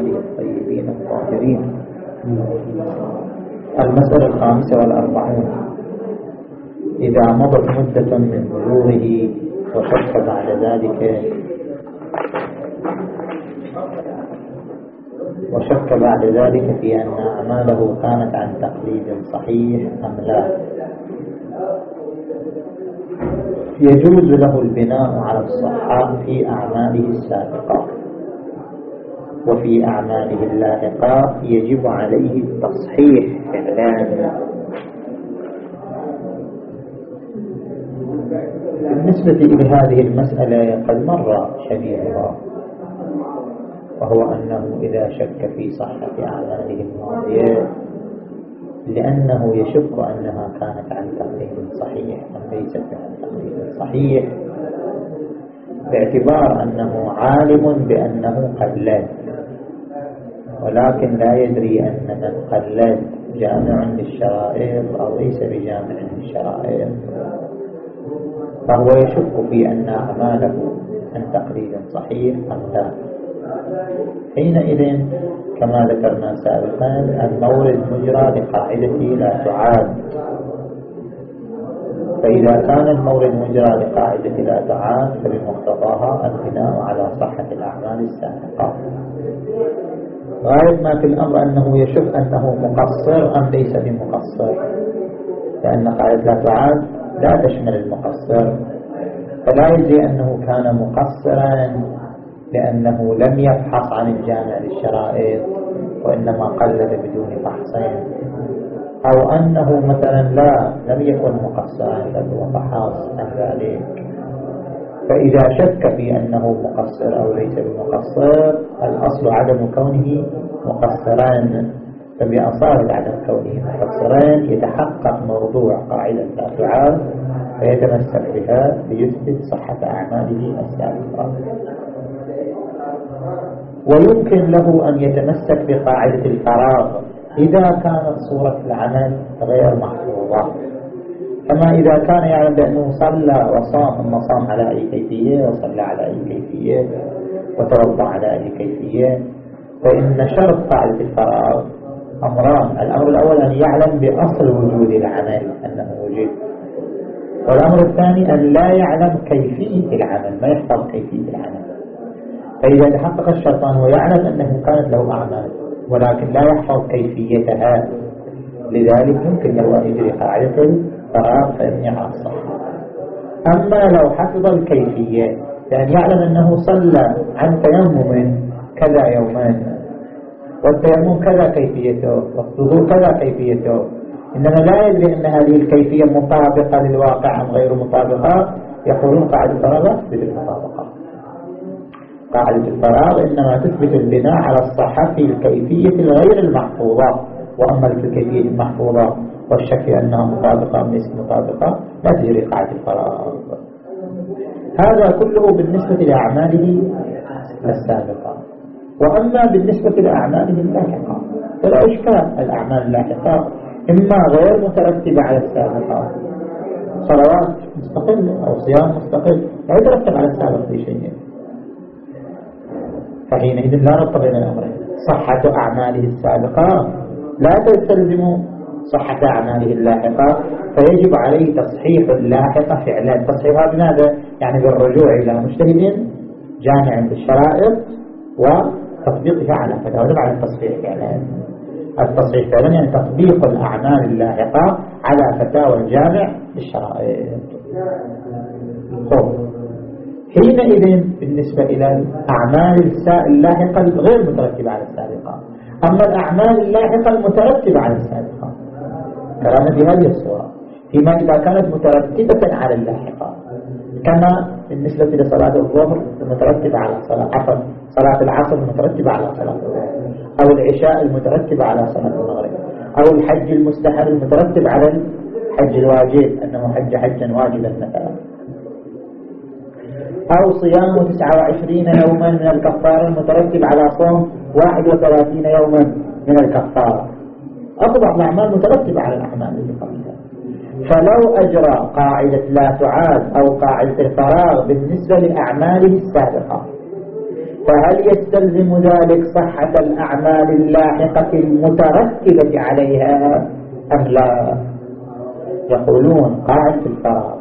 آله الطيبين الطاهرين. المسألة الخامسة والأربعون إذا مضت مدة من بلوغه وشك بعد ذلك وشك بعد ذلك في أن أعماله كانت عن تقليد صحيح أم لا. يجوز له البناء على الصحاء في أعماله السابقة. وفي أعماله اللاحقة يجب عليه التصحيح فعلا بالنسبة إلى هذه المسألة قد مر شبيهها وهو أنه إذا شك في صحة أعماله الماضية لأنه يشك أنها كانت عن تقليد صحيح أم ليست عن تقليد صحيح باعتبار أنه عالم بأنه قلد ولكن لا يدري أن من جامع للشرائط أو ليس بجامع للشرائط فهو يشك في أن أعماله عن تقليد صحيح أم لا. حينئذ كما ذكرنا سابقا المورد مجرى لقاعدة لا تعاد. فإذا كان المورد مجرى لقاعدة لا تعاد فبمقتضاها البناء على صحة الأعمال السابقة. غاية ما في الأمر أنه يشك أنه مقصر أم ليس بمقصر. لأن قاعدة لا تعاد لا تشمل المقصر. فلا يجري أنه كان مقصرا لأنه لم يفحص عن الجامع للشرائط وإنما قلد بدون فحصين أو أنه مثلا لا لم يكن مقصرا بل هو فحص عن ذلك. فإذا شك في أنه مقصر أو ليس بمقصر الأصل عدم كونه مقصران. فبأصال عدم كونه مقصران يتحقق موضوع قاعدة تعاد فيتمسك بها ليثبت صحة أعماله السابقة. ويمكن له أن يتمسك بقاعدة الفراغ إذا كانت صورة العمل غير محفوظة. كما إذا كان يعلم بأنه صلى وصام ثم صام على أي كيفية وصلى على أي كيفية وتوضع على أي كيفية فإن شرط قاعدة الفراغ أمران. الأمر الأول أن يعلم بأصل وجود العمل أنه وجد والأمر الثاني أن لا يعلم كيفية العمل ما يحفظ كيفية العمل. فإذا تحقق الشرطان ويعلم أنه كانت له أعمال ولكن لا يحفظ كيفيتها لذلك يمكن له أن يجري قاعدة الفراغ فإني على الصحة أما لو حفظ الكيفية لأن يعلم أنه صلى عن تيمم كذا يومان والتيمم كذا كيفيته والصدور كذا كيفيته إنما لا يدري أن هذه الكيفية مطابقة للواقع أم غير مطابقة. يقولون قاعدة الفراغ تثبت المطابقة. قاعدة الفراغ إنما تثبت البناء على الصحة في الكيفية الغير المحفوظة. وأما الكيفية المحفوظة والشك أنها مطابقة أم ليست مطابقة لا تجري قاعدة الفراغ. هذا كله بالنسبة لأعماله السابقة. وأما بالنسبة لأعماله اللاحقة فلا إشكال الأعمال اللاحقة إما غير مترتبة على السابقة. صلوات مستقلة أو صيام مستقل لا يترتب على السابق في شيء. فحينئذ لا ربط بين الأمرين. صحة أعماله السابقة لا تستلزم صحة أعماله اللاحقة فيجب عليه تصحيح اللاحقة فعلا. تصحيحها بماذا؟ يعني بالرجوع إلى مجتهد جامع بالشرائط وتطبيقها على فتاوى على التصحيح فعلا. التصحيح فعلا يعني تطبيق الأعمال اللاحقة على فتاوى الجامع بالشرائط خب حينئذ بالنسبة إلى الأعمال اللاحقة غير مترتبة على السابقة. أما الأعمال اللاحقة المترتبة على السابقة. كلام في هذه الصورة فيما إذا كانت مترتبة على اللاحقة كما بالنسبة لصلاة الظهر المترتبة على صلاة عفوا صلاة العصر المترتبة على صلاة الظهر أو العشاء المترتبة على صلاة المغرب أو الحج المستحب المترتب على الحج الواجب أنه حج حجا واجبا مثلا. أو صيام 29 يوما من الكفارة المترتب على صوم 31 يوما من الكفارة. أقبع الأعمال مترتبة على الأعمال اللي قبلها. فلو أجرى قاعدة لا تعاد أو قاعدة الفراغ بالنسبة لأعماله السابقة فهل يستلزم ذلك صحة الأعمال اللاحقة المترتبة عليها أم لا؟ يقولون قاعد في الفراغ.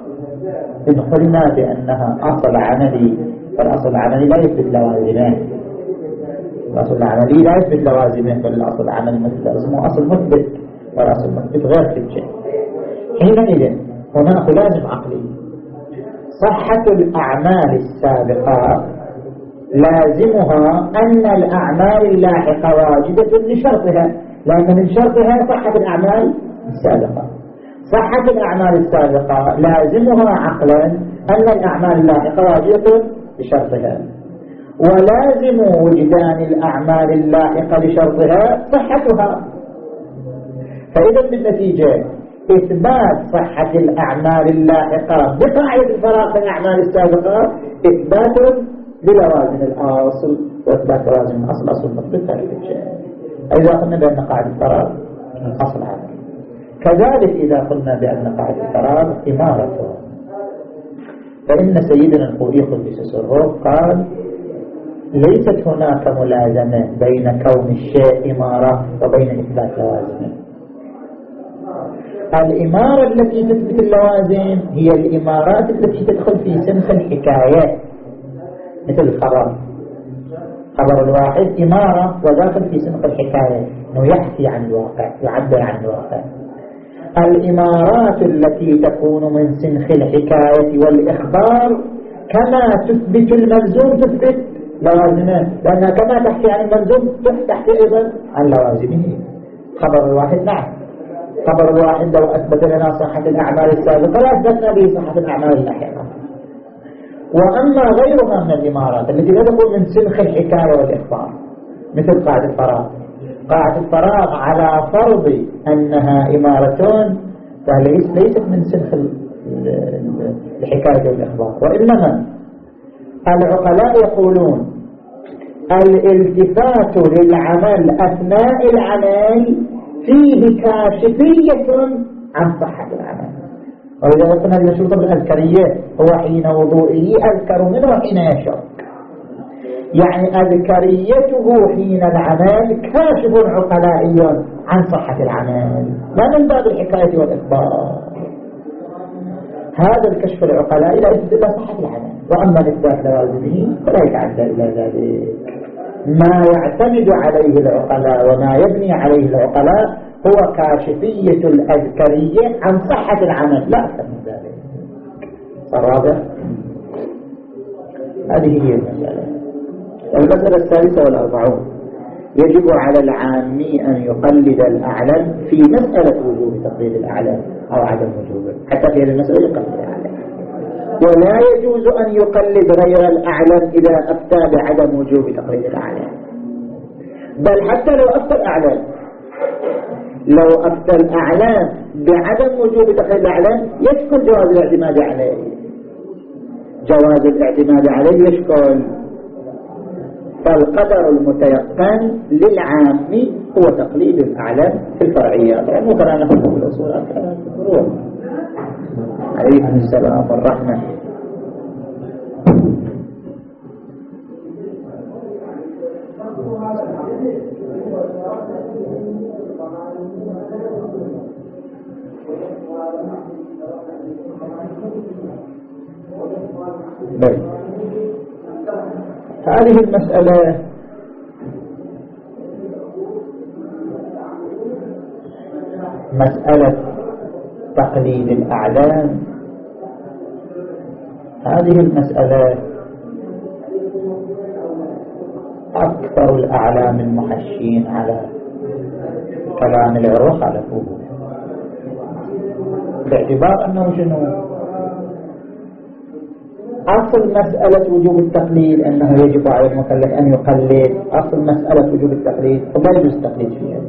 إن قلنا بأنها أصل عملي فالأصل العملي لا يثبت لوازمه. الأصل العملي لا يثبت لوازمه بل الأصل العملي مثل اسمه أصل مثبت والأصل مثبت غير في الجهة حينئذ هناك لازم عقلي. صحة الأعمال السابقة لازمها أن الأعمال اللاحقة واجبة لشرطها لأن من شرطها صحة الأعمال السابقة. صحة الأعمال السابقة لازمها عقلا أن الأعمال اللاحقة واجبة لشرطها ولازم وجدان الأعمال اللاحقة لشرطها صحتها. فإذا بالنتيجة إثبات صحة الأعمال اللاحقة بقاعدة الفراغ في الأعمال السابقة إثبات بلوازم الأصل وإثبات لوازم الأصل. أصل الشيء إذا قلنا بأن قاعدة الفراغ أصل عمل كذلك إذا قلنا بأن قاعدة الفراغ إمارة. فإن سيدنا الخوئي قدس سره قال ليست هناك ملازمة بين كون الشيء إمارة وبين إثبات لوازمه الإمارة التي تثبت اللوازم هي الإمارات التي تدخل في سنخ الحكايات مثل الخبر خبر الواحد إمارة وداخل في سنخ الحكاية أنه يحكي عن الواقع يعبر عن الواقع. الإمارات التي تكون من سنخ الحكاية والإخبار كما تثبت الملزوم تثبت لوازمه. لأنها كما تحكي عن الملزوم تحكي أيضا عن لوازمه. خبر الواحد نعم. خبر الواحد لو أثبت لنا صحة الأعمال السابقة لأثبتنا به صحة الأعمال اللاحقة وأما غيرها من الإمارات التي لا تكون من سلخ الحكاية والإخبار مثل قاعدة الفراغ. قاعدة الفراغ على فرض أنها إمارة فليست من سلخ الحكاية والإخبار وإنما العقلاء يقولون الالتفات للعمل أثناء العمل فيه كاشفية عن صحة العمل. وإذا قلنا المشروط بالأذكرية هو حين وضوئه أذكر منه حين يشرب يعني أذكريته حين العمل كاشف عقلائي عن صحة العمل. لا من باب الحكاية والإخبار. هذا الكشف العقلائي لا يثبت إلا صحة العمل. وأما الإثبات لوازمه فلا يتعدى إلى ذلك. ما يعتمد عليه العقلاء وما يبني عليه العقلاء هو كاشفية الأذكرية عن صحة العمل. لا أكثر من ذلك. الرابع هذه هي المسألة. المسألة الثالثة والأربعون. يجب على العامي أن يقلد الأعلم في مسألة وجوب تقليد الأعلم أو عدم وجوبه. حتى في هذه المسألة يقلد الأعلم. ولا يجوز أن يقلد غير الأعلم إذا أفتى بعدم وجوب تقليد الأعلام بل حتى لو أفتى الأعلام لو أفتى الأعلام بعدم وجوب تقليد الأعلام يشكل جواز الاعتماد عليه. جواز الاعتماد عليه يشكل. فالقدر المتيقن للعام هو تقليد الأعلام في الفرعيات يعني مثلا نحن في الأصول في الفروع عليكم السلام والرحمة. بل. هذه المسألة مسألة تقليد الأعلام. هذه المسألة أكثر الأعلام المحشين على كلام العروق خالفوه باعتبار أنه شنو؟ أصل مسألة وجوب التقليد أنه يجب على المكلف أن يقلد. أصل مسألة وجوب التقليد وما يجوز التقليد فيها.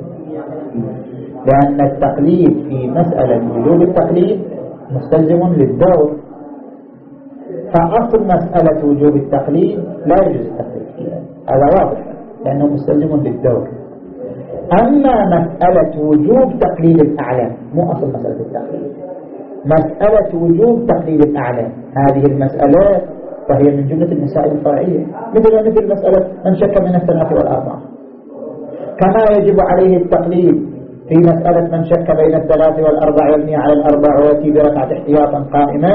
لأن التقليد في مسألة وجوب التقليد مستلزم للدور. فأصل مسألة وجوب التقليد لا يجوز التقليد فيها. هذا واضح لأنه مستلزم للدور. أما مسألة وجوب تقليد الأعلام مو أصل مسألة التقليد. مسألة وجوب تقليد الأعلام. هذه المسألة فهي من جملة المسائل الفرعية مثل مثل مسألة من شك من الثلاث والأربعة كما يجب عليه التقليد في مسألة من شك بين الثلاث والأربع يبني على الأربع ويأتي بركعة احتياطا قائما.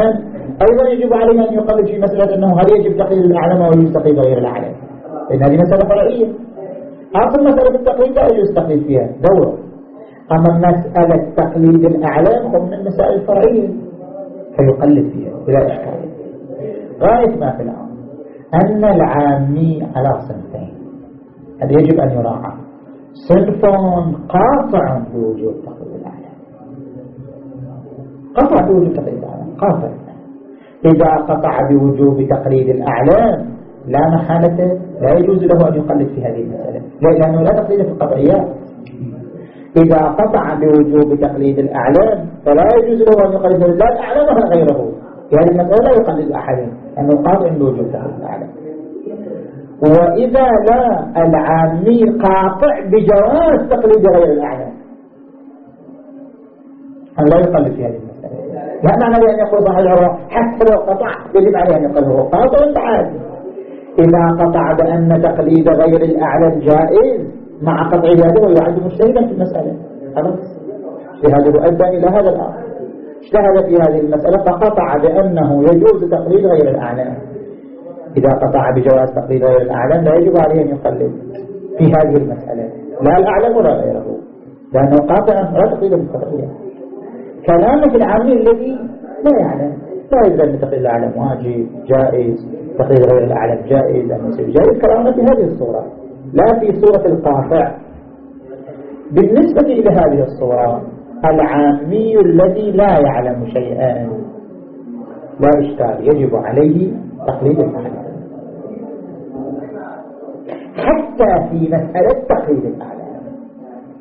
أيضا يجب عليه أن يقلد في مسألة أنه هل يجب تقليد الأعلم أو يجب تقليد غير الأعلم لأن هذه مسألة فرعية أصل مسألة التقليد لا التقليد فيها. دورة. أما مسألة تقليد الأعلام هو من المسائل الفرعية. فيقلد فيها بلا إشكال. غاية ما في الأمر أن العامي على صنفين. هذا يجب أن يراعى؟ صنف قاطع بوجود تقليد الأعلام. قطع بوجود تقليد الأعلام قاطع. إذا قطع بوجوب تقليد الأعلام لا محالة لا يجوز له أن يقلد في هذه المسألة. لأنه لا تقليد في القطعيات. إذا قطع بوجوب تقليد الأعلام فلا يجوز له أن يقلد لا الأعلام ولا غيره. هذه المسألة لا يقلد أحد لأنه قاطع بوجوب تقليد الأعلام. وإذا لا العامي قاطع بجواز تقليد غير الأعلام. أن لا يقلد في هذه المسألة. لا معنى بأن يقول صاحب العروة حتى لو قطع يجب عليه أن يقلد هو قاطع بعد إذا قطع بأن تقليد غير الأعلام جائز مع قطع يده ويعد مجتهدا في المسألة. خلاص؟ اجتهاده أدى إلى هذا الأمر. اجتهد في هذه المسألة فقطع بأنه يجوز تقليد غير الأعلام. إذا قطع بجواز تقليد غير الأعلام لا يجب عليه أن يقلد في هذه المسألة. لا الأعلم ولا غيره. لأنه قاطع لا تقليد بالقطعية كلامك العامي الذي لا يعلم. لا أن تقليد الأعلم واجب جائز. تقليد غير الأعلم جائز. أن يصير جائز. كلامنا في هذه الصورة. لا في صورة القاطع. بالنسبة إلى هذه الصورة العامي الذي لا يعلم شيئا لا إشكال يجب عليه تقليد الأعلام. حتى في مسألة تقليد الأعلام.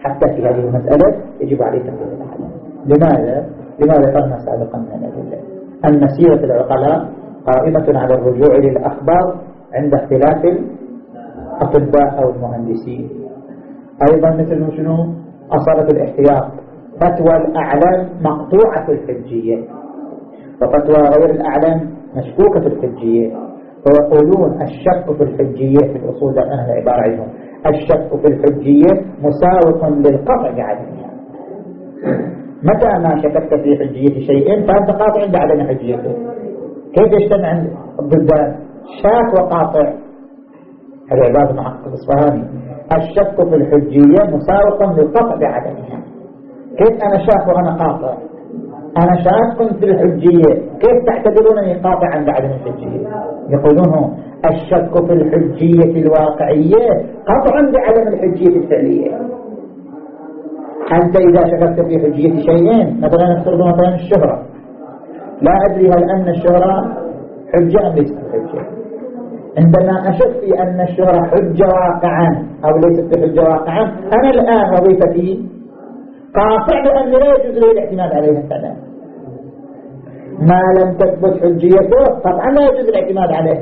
حتى في هذه المسألة يجب عليه تقليد الأعلام. لماذا؟ لماذا قلنا سابقا من الأدلة؟ أن سيرة العقلاء قائمة على الرجوع للأخبار عند اختلاف الأطباء أو المهندسين. أيضا مثل شنو؟ أصالة الاحتياط. فتوى الأعلام مقطوعة الحجية. وفتوى غير الأعلام مشكوكة الحجية. ويقولون الشك في الحجية في الأصول ده أهل العبارة عندهم الشك في الحجية مساوق للقطع بعدمها متى ما شككت في حجية شيء فأنت قاطع عند عدم حجيته. كيف يجتمع ضد شاك وقاطع. هذا عبارة محقق الإصفهاني. الشك في الحجية مساوق للقطع بعدمها. كيف أنا شاك وأنا قاطع؟ أنا شاك في الحجية. كيف تعتبرونني قاطعا بعدم الحجية؟ يقولون الشك في الحجية الواقعية قطعا بعدم الحجية الفعلية. أنت إذا شككت في حجية شيئين مثلا نفترض مثلا الشهرة. لا أدري هل أن الشهرة حجة أم ليست. عندما أشك في أن الشهرة حجة واقعا أو ليست بحجة واقعا أنا الآن وظيفتي قاطع بأن لا يجوز لي الاعتماد عليها فعلا ما لم تثبت حجيته طبعا لا يجوز الاعتماد عليه.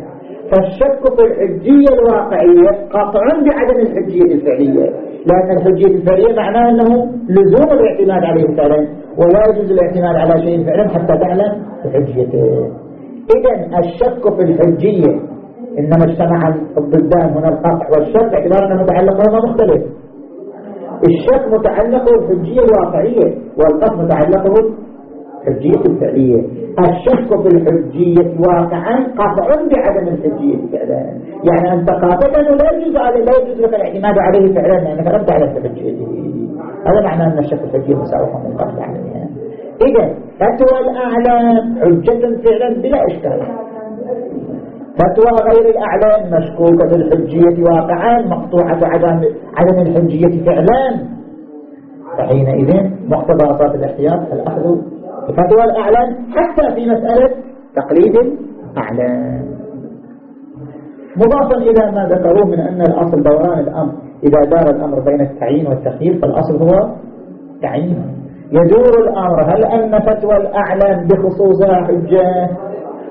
فالشك في الحجية الواقعية قاطع بعدم الحجية الفعلية. لأن الحجية الفعلية معناه أنه لزوم الاعتماد عليه فعلا ولا يجوز الاعتماد على شيء فعلا حتى تعلم حجيته إذا الشك في الحجية إنما اجتمع الضدان هنا القطع والشك اعتبار أنه متعلق هذا مختلف. الشك متعلق بالحجية الواقعية والقطع متعلق بالحجية الفعلية. الشك بالحجية واقعا قطع بعدم الحجية فعلا. يعني أنت قاطع أنه لا يجوز لا يجوز لك الاعتماد عليه فعلا لأنك لم تعلم بحجيته هذا معنى أن الشك الحجية مساوحة من عليها إذا فتوى الأعلام حجة فعلا بلا إشكال. فتوى غير الأعلام مشكوكة الحجية واقعا مقطوعة عدم, عدم الحجية فعلا. فحينئذ مقتضى أصاف الإحتياط الأخذ بفتوى الأعلام حتى في مسألة تقليد الأعلام. مضافا إلى ما ذكروه من أن الأصل دوران الأمر. إذا دار الأمر بين التعيين والتخيير فالأصل هو تعيين. يدور الأمر هل أن فتوى الأعلام بخصوصها حجة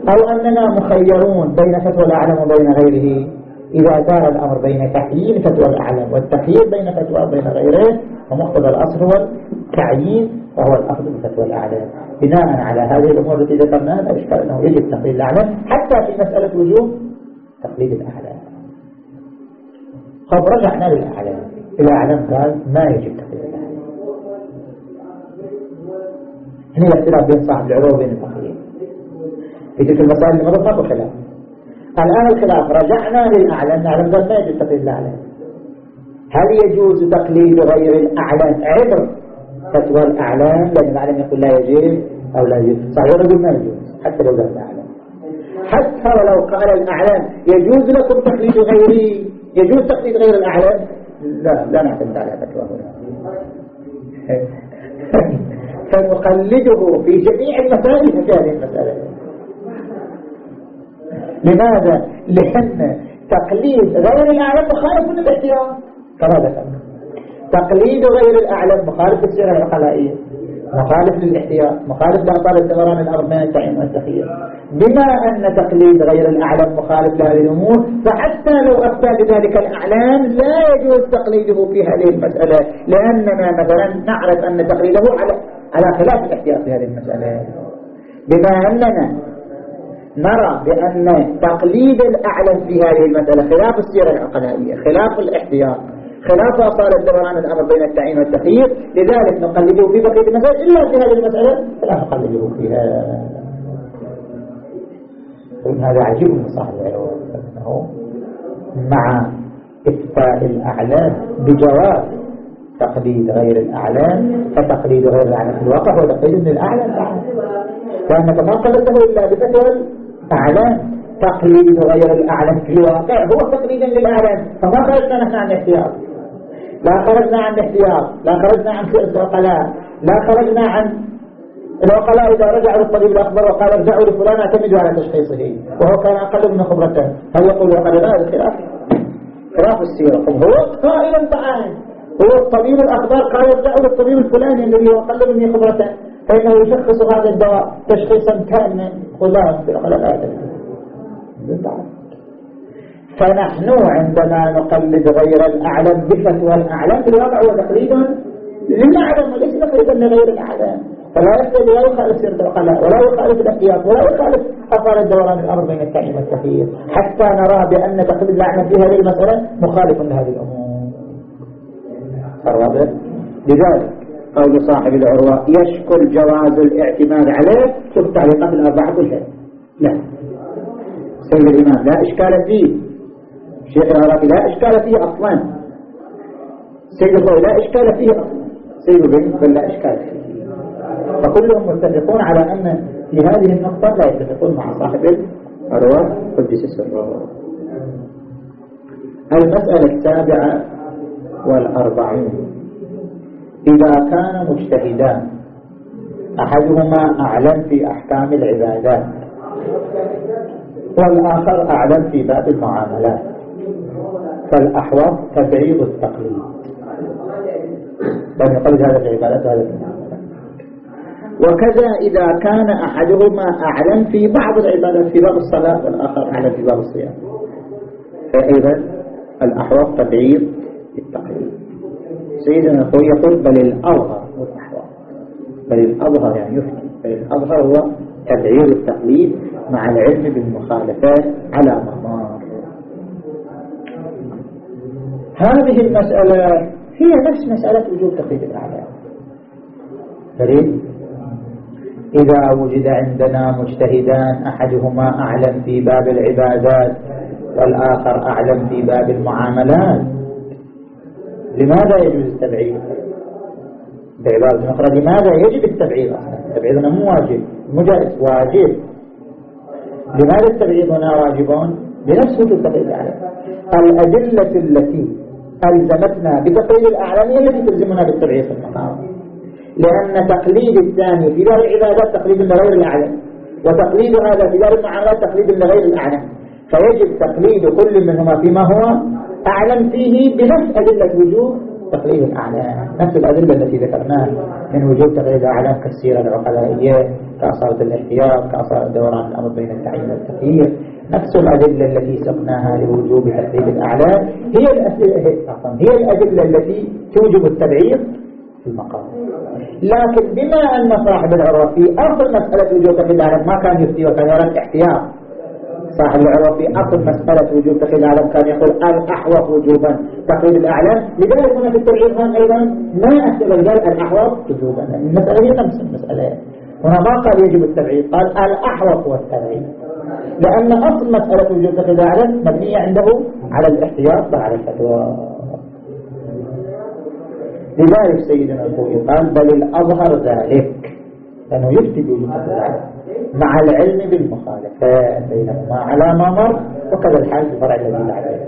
أو أننا مخيرون بين فتوى الأعلم وبين غيره. إذا دار الأمر بين تحيين فتوى الأعلم والتخيير بين فتوى وبين غيره فمقتضى الأصل هو التعيين وهو الأخذ بفتوى الأعلام بناء على هذه الأمور التي ذكرناها لا إشكال أنه يجب تقليد الأعلام حتى في مسألة وجوب تقليد الأعلام خب رجعنا للأعلام. الأعلام قال ما يجب تقليد الأعلام هنا الاختلاف بين صاحب العروة وبين الفقيه في المسائل اللي مضت ماكو خلاف. الآن الخلاف رجعنا للأعلام الأعلام قال ما يجب تقليد الأعلام هل يجوز تقليد غير الأعلام عبر فتوى الأعلام لأن الأعلام يقول لا يجوز أو لا يجوز. صحيح يقول ما يجوز حتى لو قال الأعلام حتى ولو قال الأعلام يجوز لكم تقليد غيري يجوز تقليد غير الأعلام لا لا نعتمد على فتوى هنا. فنقلده في جميع المسائل في هذه المسألة. لماذا؟ لأن تقليد غير الأعلام مخالف من الاحتياط كما تقليد غير الأعلم مخالف للسيرة العقلائية. مخالف للاحتياط مخالف لأطال الدوران الأرض من التعيين والتخيير. بما أن تقليد غير الأعلم مخالف لهذه الأمور فحتى لو أفتى بذلك الأعلام لا يجوز تقليده في هذه المسألة لأننا مثلا نعرف أن تقليده على على خلاف الاحتياط في هذه المسألة. بما أننا نرى بأن تقليد الأعلم في هذه المسألة خلاف السيرة العقلائية خلاف الاحتياط خلاف أصالة دوران الأمر بين التعيين والتخيير لذلك نقلده في بقية المسائل. إلا في هذه المسألة فلا نقلده فيها. هذا عجيب صاحب مع إفتاء الأعلام بجواز تقليد غير الأعلام فتقليد غير الأعلام في الواقع هو تقليد من الأعلام لأنك ما قلدته إلا بفتوى الأعلام تقليد غير الأعلام في الواقع هو تقليد للأعلام فما خرجنا نحن عن الاحتياط؟ لا خرجنا عن الاحتياط لا خرجنا عن العقلاء لا خرجنا عن العقلاء إذا رجعوا للطبيب الأخبر وقال ارجعوا لفلان اعتمدوا على تشخيصه. وهو كان أقل من خبرته. هل يقول وقال لا؟ هذا خلاف السيرة هو قائلا تعالى هو الطبيب الأخبار قال ارجعوا للطبيب الفلاني الذي هو أقل من خبرته. فإنه يشخص هذا الدواء تشخيصا كاملا في العقلاء لا فنحن عندما نقلد غير الأعلم بفتوى الأعلم في الواقع هو تقليد؟ للأعلم وليس تقليدا لغير الأعلم. فلا يحتاج لا يخالف سيرة العقلاء ولا يخالف الاحتياط ولا يخالف أثار الدوران الأمر بين التعليم والتخيير حتى نرى بأن تقليد الأعلم في هذه المسألة مخالف لهذه الأمور. الرابع. لذلك قول صاحب العروة يشكل جواز الاعتماد عليه شوف التعليقات الأربعة كلها لا. سيد الإمام لا إشكال فيه شيخ العراقي لا إشكال فيه أصلا. سيد الخوي لا إشكال فيه أصلا. سيد بن لا إشكال فيه. فكلهم متفقون على أن في هذه النقطة لا يتفقون مع صاحب الأرواح قدس السر. المسألة السابعة والأربعين. إذا كان مجتهدان أحدهما أعلم في أحكام العبادات والآخر أعلم في باب المعاملات. فالأحوط تبعيض التقليد. لأن يقلد هذا في العبادات وهذا في المعاملات وكذا إذا كان أحدهما أعلم في بعض العبادات في باب الصلاة والآخر أعلم في باب الصيام. فأيضا الأحوط تبعيض التقليد. سيدنا الخوي يقول بل الأظهر والأحوط بل الأظهر يعني يفتي. بل الأظهر هو تبعير التقليد مع العلم بالمخالفات على مضار. هذه المسألة هي نفس مسألة وجوب تقليد الأعلام فريد؟ إذا وجد عندنا مجتهدان أحدهما أعلم في باب العبادات والآخر أعلم في باب المعاملات. لماذا يجوز التبعيد بعبارة أخرى لماذا يجب التبعيد التبعيد مو واجب مجاز واجب. لماذا التبعيض هنا واجبون؟ بنفس وجود تقليد الأعلام. الأدلة التي ألزمتنا بتقليد الأعلام هي التي تلزمنا بالتبعيض في المقام. لأن تقليد الثاني في دار العبادات تقليد لغير الأعلام وتقليد هذا في دار المعاملات تقليد لغير الأعلام. فيجب تقليد كل منهما فيما هو أعلم فيه بنفس أدلة وجود تقليد الأعلام. نفس الأدلة التي ذكرناها من وجود تقليد الأعلام كالسيرة العقلائية كأصالة الاحتياط كأصالة دوران الأمر بين التعيين والتخيير نفس الأدلة التي سقناها لوجوب تقليد الأعلام. هي الأدلة هي الأدلة التي توجب التبعيض المقام. لكن بما أن صاحب العروة في أصل مسألة وجود تقييد العالم ما كان يفتي وكان يرى احتياط. صاحب العروة في أصل مسألة وجود تقييد العالم كان يقول الأحوط وجوبا. تقييد الأعلام. لذلك هنا في التبعيض أيضا ما أكتب الجال الأحوط وجوبا. المسألة هي نفس المسألة هنا ما قال يجب التبعيض قال الأحوط هو التبعيض لأن أصل مسألة وجود تقييد العالم مبنية عنده على الاحتياط وعلى الفتوى. لذلك سيدنا الخوي قال بل الأظهر ذلك لأنه يفتي بوجود مع العلم بالمخالفة بينهما على ما مر وكذا الحال في الفرع الذي بعده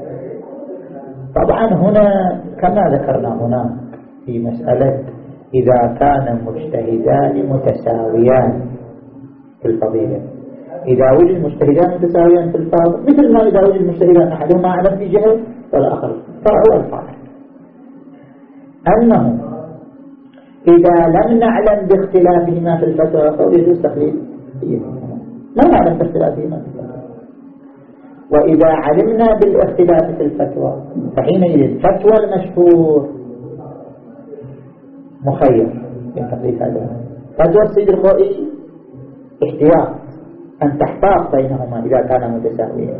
طبعا هنا كما ذكرنا هنا في مسألة إذا كان مجتهدان متساويان في الفضيلة. إذا وجد مجتهدان متساويان في الفاضل مثل ما إذا وجد مجتهدان أحدهما أعلم في جهة والآخر فرع الفاضل. أنه إذا لم نعلم باختلافهما في الفتوى فهو يجوز تقليد ما نعلم باختلافهما في الفتوى. وإذا علمنا بالاختلاف في الفتوى فحينئذ فتوى المشهور مخير في تقليد هذا فتوى السيد الخوئي احتياط أن تحتاط بينهما إذا كانا متساويين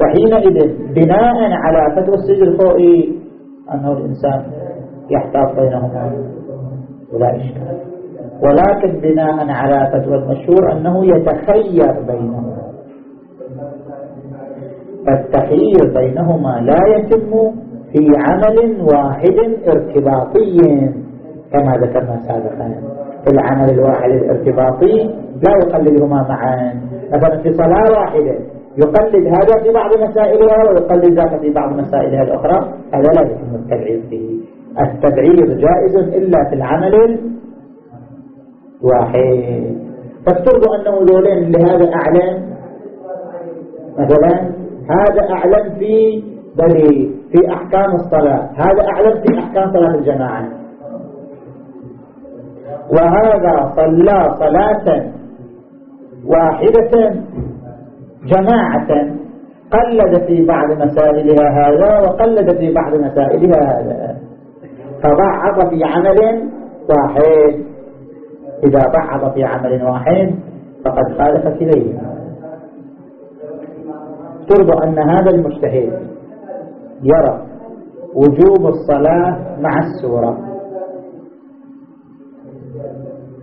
فحينئذ بناء على فتوى السيد الخوئي أنه الإنسان يحتاط بينهما ولا إشكال. ولكن بناء على فتوى المشهور أنه يتخير بينهما. فالتخيير بينهما لا يتم في عمل واحد ارتباطي كما ذكرنا سابقا. العمل الواحد الارتباطي لا يقللهما معا. مثلا في صلاة واحدة يقلد هذا في بعض مسائلها ويقلد ذاك في بعض مسائلها الأخرى هذا لا يتم التبعيض فيه. التبعيض جائز إلا في العمل الواحد فافترضوا أنه ذولين لهذا أعلم مثلا هذا أعلم في بل في أحكام الصلاة. هذا أعلم في أحكام صلاة الجماعة. وهذا صلى صلاة واحدة جماعة قلد في بعض مسائلها هذا وقلد في بعض مسائلها هذا. فبعض في عمل واحد. إذا بعض في عمل واحد فقد خالف كليهما ترضى أن هذا المجتهد يرى وجوب الصلاة مع السورة.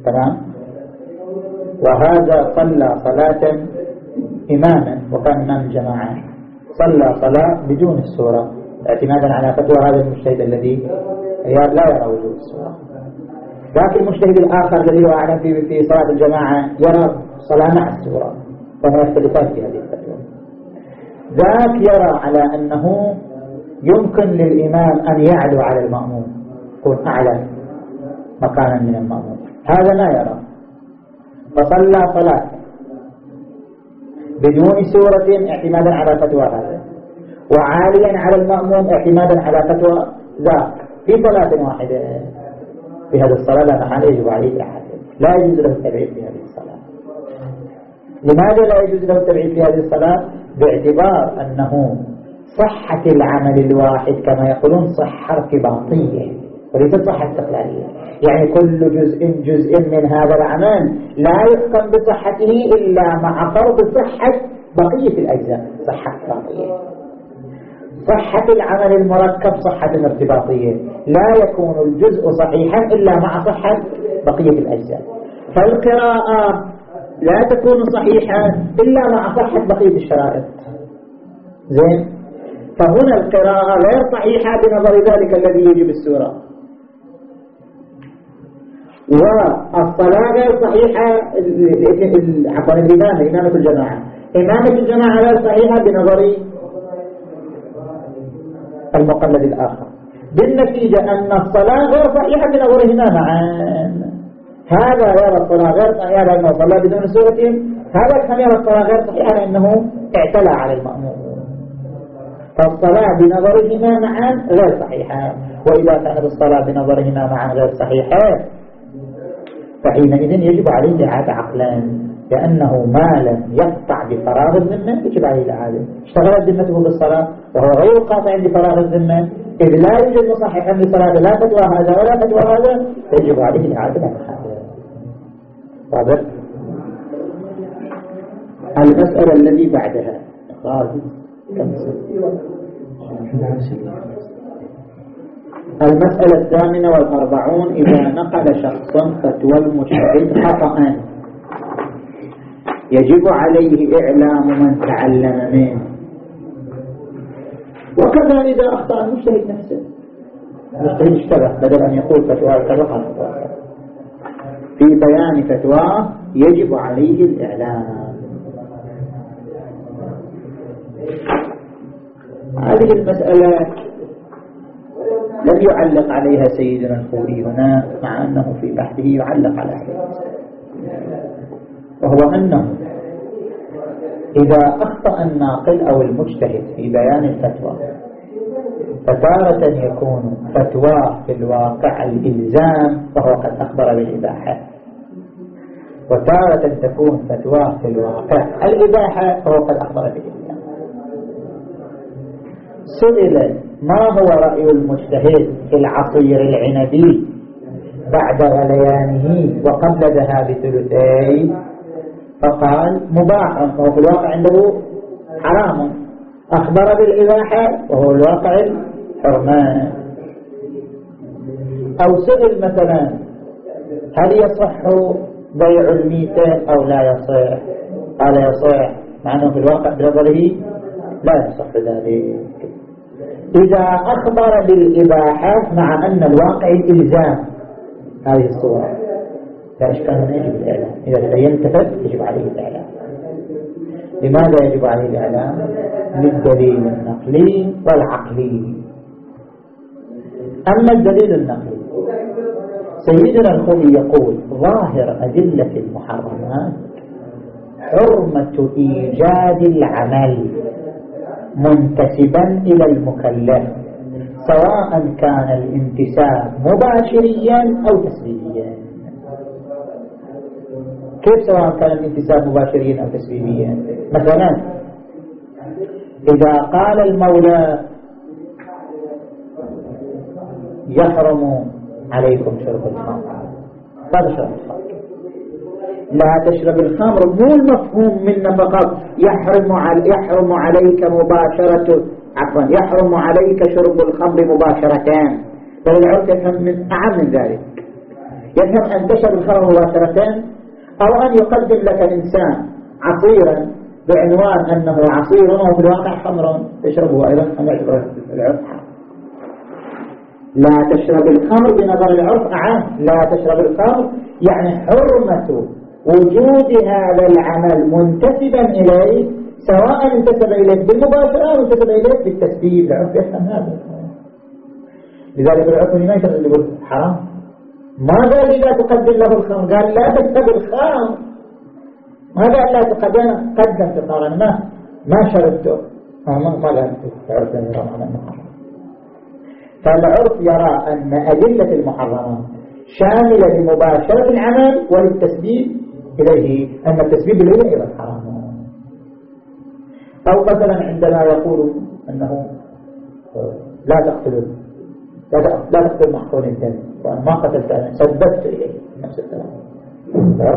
تمام؟ وهذا صلى صلاة إماما وكان إمام الجماعة. صلى صلاة بدون السورة. اعتمادا على فتوى هذا المجتهد الذي لا يرى وجود السورة. لكن المجتهد الآخر الذي هو أعلم في في صلاة الجماعة يرى صلاة مع السورة فهو يختلفان في هذه الفتوى. ذاك يرى على أنه يمكن للإمام أن يعلو على المأموم. يكون أعلى مكانا من المأموم. هذا ما يرى. فصلى صلاة بدون سورة اعتمادا على فتوى هذا وعاليا على المأموم اعتمادا على فتوى ذاك في صلاة واحدة. في هذه الصلاة لا محال يجب عليه أحد. لا يجوز له التبعيد في هذه الصلاة. لماذا لا يجوز له التبعيد في هذه الصلاة؟ باعتبار أنه صحة العمل الواحد كما يقولون صحة ارتباطية وليست صحة استقلالية. يعني كل جزء جزء من هذا العمل لا يحكم بصحته إلا مع فرض صحة بقية الأجزاء صحة ارتباطية. صحة العمل المركب صحة ارتباطية لا يكون الجزء صحيحا إلا مع صحة بقية الأجزاء. فالقراءة لا تكون صحيحة إلا مع صحة بقية الشرائط. زين؟ فهنا القراءة غير صحيحة بنظر ذلك الذي يجب السورة. والصلاة غير صحيحة عفوا الإمامة إمامة الجماعة. إمامة الجماعة غير صحيحة بنظر المقلد الآخر. بالنتيجة أن الصلاة غير صحيحة بنظرهما معا هذا يرى الصلاة غير صحيحة لأنه صلى بدون سورة. هذا كان يرى الصلاة غير صحيحة لأنه اعتلى على المأموم. فالصلاة بنظرهما معا غير صحيحة. وإذا كانت الصلاة بنظرهما معا غير صحيحة فحينئذ يجب عليه إعادة عقلا. لأنه ما لم يقطع بفراغ الذمة. يجب عليه الإعادة اشتغلت ذمته بالصلاة وهو غير قاطع بفراغ الذمة. إذ لا يوجد مصححا لصلاة لا فتوى هذا ولا فتوى هذا. يجب عليه الإعادة واضح؟ المسألة الذي بعدها. المسألة الثامنة والأربعون إذا نقل شخص فتوى المجتهد خطأ يجب عليه إعلام من تعلم منه. وكذا إذا أخطأ المجتهد نفسه. المجتهد اشتبه بدل أن يقول فتوى كذا في بيان فتواه يجب عليه الإعلام. هذه المسألة لم يعلق عليها سيدنا الخوري هنا مع أنه في بحثه يعلق على هذه وهو أنه إذا أخطأ الناقل أو المجتهد في بيان الفتوى فتارة يكون فتوى في الواقع الإلزام وهو قد أخبر بالإباحة. وتارة تكون فتوى في الواقع الإباحة وهو قد أخبر بالإلزام سئل ما هو رأي المجتهد في العصير العنبي بعد غليانه وقبل ذهاب ثلثي؟ فقال مباح. وهو في الواقع عنده حرام. أخبر بالإباحة وهو الواقع الحرمان أو سئل مثلا هل يصح بيع الميتة أو لا يصح؟ قال يصح مع أنه في الواقع بنظره لا يصح ذلك. إذا أخبر بالإباحة مع أن الواقع الإلزام هذه الصورة. لا إشكال هنا يجب الإعلام. إذا تبين كفر يجب عليه الإعلام. لماذا يجب عليه الإعلام؟ للدليل النقلي والعقلي. أما الدليل النقلي سيدنا الخوي يقول ظاهر أدلة المحرمات حرمة إيجاد العمل منتسبا إلى المكلف سواء كان الانتساب مباشريا أو تسبيبيا كيف سواء كان الانتساب مباشريا أو تسبيبيا مثلا إذا قال المولى يحرم عليكم شرب الخمر. لا تشرب الخمر؟ لا تشرب الخمر. مو المفهوم منه فقط يحرم علي يحرم عليك مباشرة عفوا يحرم عليك شرب الخمر مباشرة بل العرف يفهم من أعم من ذلك. يفهم أن تشرب الخمر مباشرة أو أن يقدم لك الإنسان عصيرا بعنوان أنه عصير وفي الواقع خمر تشربه أيضا أن يعتبر العرف لا تشرب الخمر بنظر العرف أعم لا تشرب الخمر. يعني حرمة وجود هذا العمل منتسبا إليه سواء انتسب إليه بالمباشرة أو انتسب إليه بالتسبيب. العرف يفهم هذا. لذلك العرف ما يقول حرام. ما قال لي لا تقدم له الخمر قال لا تكتب الخمر ما قال لا تقدم قدم الخمر ما. ما شربته. ما قال المحرم. فالعرف يرى أن أدلة المحرمات شاملة لمباشرة العمل وللتسبيب إليه أن التسبيب إليه أيضا حرام أو مثلا عندما يقول أنه لا تقتل لا تقتل محقون الدم وأن ما قتلت أنا سببت إليه نفس الكلام.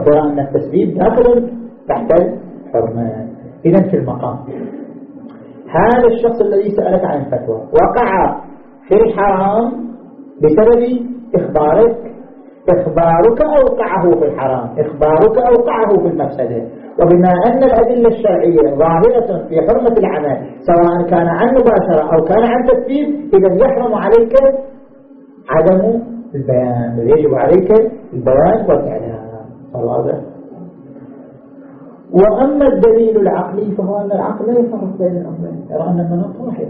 ترى أن التسبيب داخل تحت الحرمان في المقام. هذا الشخص الذي سألك عن الفتوى وقع في الحرام بسبب إخبارك. إخبارك أوقعه في الحرام. إخبارك أوقعه في المفسدة. وبما أن الأدلة الشرعية ظاهرة في حرمة العمل سواء كان عن مباشرة أو كان عن تسبيب إذا يحرم عليك عدم البيان يجب عليك البيان والإعلام. واضح؟ وأما الدليل العقلي فهو أن العقل لا يفرق بين الأمرين يرى أن المناط واحد.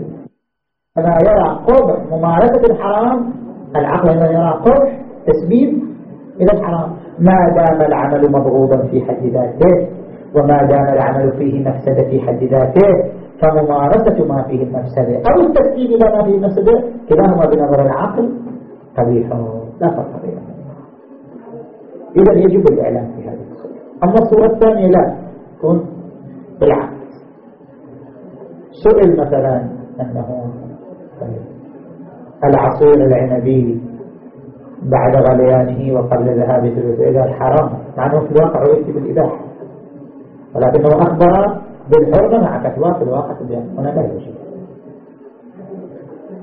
فما يرى قبح ممارسة الحرام العقل هنا يرى قبح تسبيب إلى الحرام. ما دام العمل مبغوضا في حد ذاته. وما دام العمل فيه مفسدة في حد ذاته فممارسة ما فيه المفسدة أو التسبيب إلى ما فيه المفسدة كلاهما بنظر العقل قبيح لا فرق بينهما. إذا يجب الإعلام في هذه الصورة. أما الصورة الثانية لا تكون بالعكس سئل مثلا أنه العصير العنبي بعد غليانه وقبل ذهاب ثلث إلى الحرام مع أنه في الواقع يأتي بالإباحة. ولكنه أخبر بالحرمة مع كتواه في الواقع هنا لا يوجد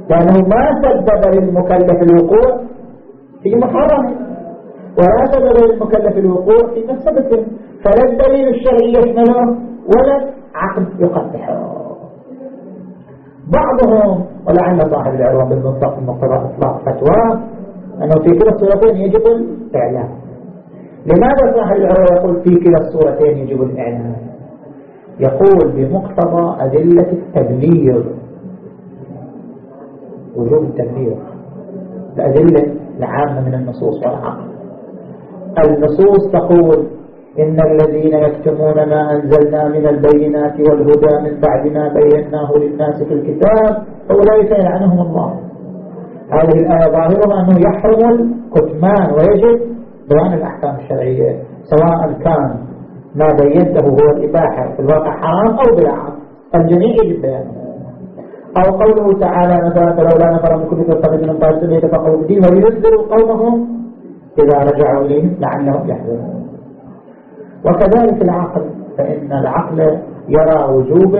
لأنه ما سبب للمكلف الوقوع في محرم ولا سبب للمكلف الوقوع في مفسدته فلا الدليل الشرعي يشمله ولا عقد يقبحه بعضهم ولعل صاحب العروة بالمنطق المقتضى إطلاق فتوى أنه في كلا الصورتين يجب الإعلام. لماذا صاحب العروة يقول في كلا الصورتين يجب الإعلام يقول بمقتضى أدلة التبليغ وجوب التبليغ الأدلة العامة من النصوص والعقل. النصوص تقول إن الذين يكتمون ما أنزلنا من البينات والهدى من بعد ما بيناه للناس في الكتاب فأولئك يلعنهم الله. هذه الآية ظاهرها أنه يحرم الكتمان ويجب بيان الأحكام الشرعية سواء كان ما بينته هو الإباحة في الواقع حرام أو بالعام الجميع يجب بيانه أو قوله تعالى مثلا فلولا نفر من كل فرقة من طائفة يتفقهوا في الدين وينذروا قومهم إذا رجعوا إليهم لعلهم يحذرون وكذلك العقل فإن العقل يرى وجوب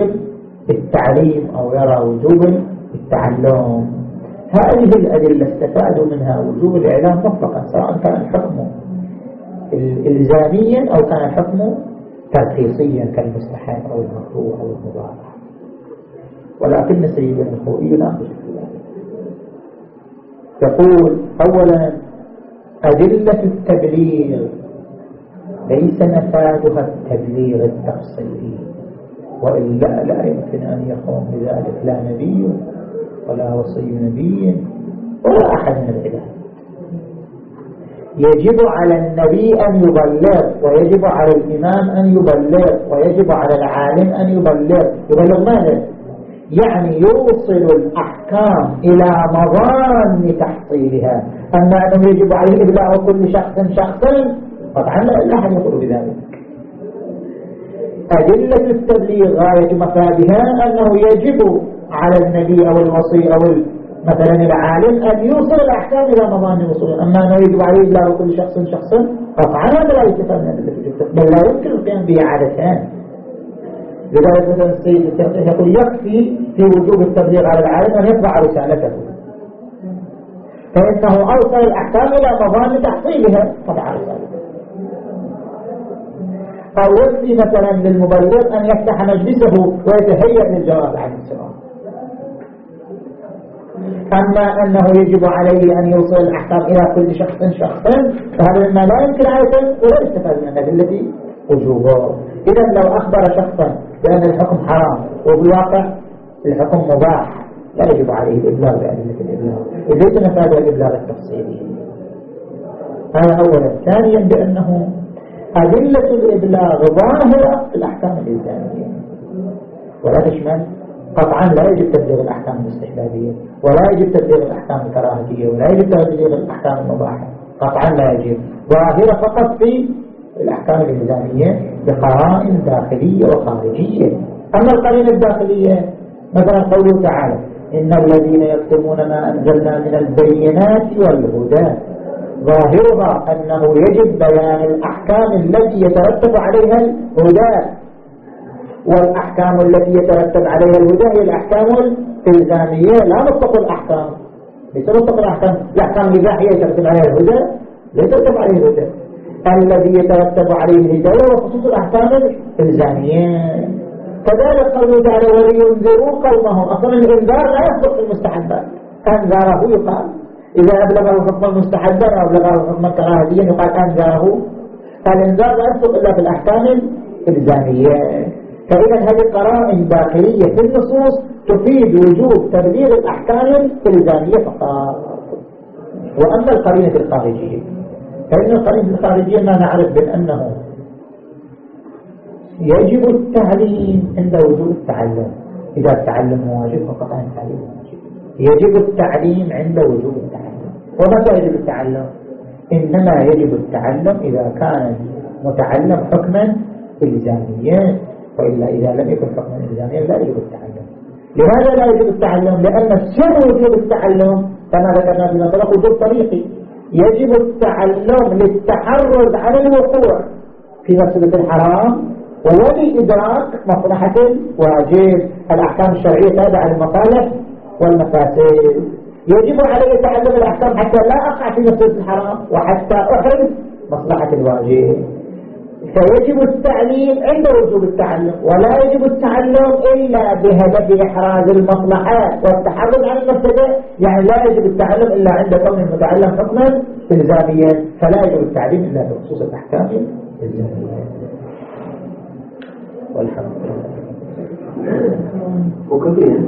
التعليم أو يرى وجوب التعلم. هذه الأدلة استفادوا منها وجوب الإعلام مطلقا سواء كان الحكم إلزاميا أو كان الحكم ترخيصيا كالمستحب أو المكروه أو المباح ولكن سيدنا الخوئي يناقش يقول أولا أدلة التبليغ. ليس مفادها التبليغ التفصيلي. وإلا لا يمكن أن يقوم بذلك لا نبي ولا وصي نبي ولا أحد من العباد. يجب على النبي أن يبلغ ويجب على الإمام أن يبلغ ويجب على العالم أن يبلغ. يبلغ ماذا؟ يعني يوصل الأحكام إلى مظان تحصيلها. أما أنه يجب عليه إبلاغ كل شخص شخصا طبعا لا أحد يقول بذلك. أدلة التبليغ غاية مفادها أنه يجب على النبي أو الوصي أو مثلا العالم أن يوصل الأحكام إلى مضان وصول. أما يجب عليه إبلاغ كل شخص شخصا قطعا هذا لا يتفهم بل لا يمكن القيام به عادتان. لذلك مثلا السيد يقول يكفي في وجوب التبليغ على العالم أن يتبع رسالته. فإنه أوصل الأحكام إلى مضان تحصيلها. طبعا رسالته. أو يكفي مثلا للمبلغ أن يفتح مجلسه ويتهيأ للجواب عن السؤال أما أنه يجب عليه أن يوصل الأحكام إلى كل شخص شخصا فهذا مما لا يمكن عادة ولا يستفاد من التي وجوبه إذا لو أخبر شخصا بأن الحكم حرام وبالواقع الحكم مباح لا يجب عليه الإبلاغ بأدلة الإبلاغ ليس مفاد الإبلاغ التفصيلي. هذا أولا. ثانيا بأنه أدلة الإبلاغ ظاهرة في الأحكام الإلزامية ولا تشمل قطعا لا يجب تبليغ الأحكام الاستحبابية ولا يجب تبليغ الأحكام الكراهية ولا يجب تبليغ الأحكام المباحة. قطعا لا يجب. ظاهرة فقط في الأحكام الإلزامية بقرائن داخلية وخارجية. أما القرينة الداخلية مثلا قوله تعالى إن الذين يكتمون ما أنزلنا من البينات والهدى. ظاهرها أنه يجب بيان الأحكام التي يترتب عليها الهدى. والأحكام التي يترتب عليها الهدى هي الأحكام الإلزامية. لا مطلق الأحكام. ليس مطلق الأحكام. الأحكام الإباحية يترتب عليها الهدى. لا يترتب عليه الهدى. الذي يترتب عليه الهداية هو خصوص الأحكام الإلزامية. كذلك قوله تعالى ولينذروا قومهم. أصلا الإنذار لا يصدق في المستحبات أنذاره يقال. إذا أبلغه حكما مستحبا أو أبلغه حكما كراهيا يقال أنذاره فالإنذار لا يصدق إلا في الأحكام الإلزامية. فإذا هذه قرائن داخلية في النصوص تفيد وجوب تبليغ الأحكام الإلزامية فقط. وأما القرينة الخارجية فإن القرينة الخارجية ما نعرف بأنه يجب التعليم عند وجود التعلم. إذا التعلم واجب فقطع التعليم واجب. يجب التعليم عند وجود التعلم. ومتى يجب التعلم؟ إنما يجب التعلم إذا كان متعلم حكما إلزاميا وإلا إذا لم يكن حكما إلزاميا لا يجب التعلم. لماذا لا يجب التعلم؟ لأن سر وجود التعلم. كما ذكرنا في مثلا وجود طريقي يجب التعلم للتحرز على الوقوع. في مسألة الحرام ولإدراك مصلحة الواجب الأحكام الشرعية تابعة للمصالح والمفاسد. يجب علي تعلم الأحكام حتى لا أقع في مسألة الحرام وحتى أحرز مصلحة الواجب. فيجب التعليم عند وجوب التعلم ولا يجب التعلم إلا بهدف إحراز المصلحات والتحرز عن المفسدة يعني لا يجب التعلم إلا عند كون المتعلم حكما إلزاميا فلا يجب التعليم إلا بخصوص الأحكام والحمد لله. وكثير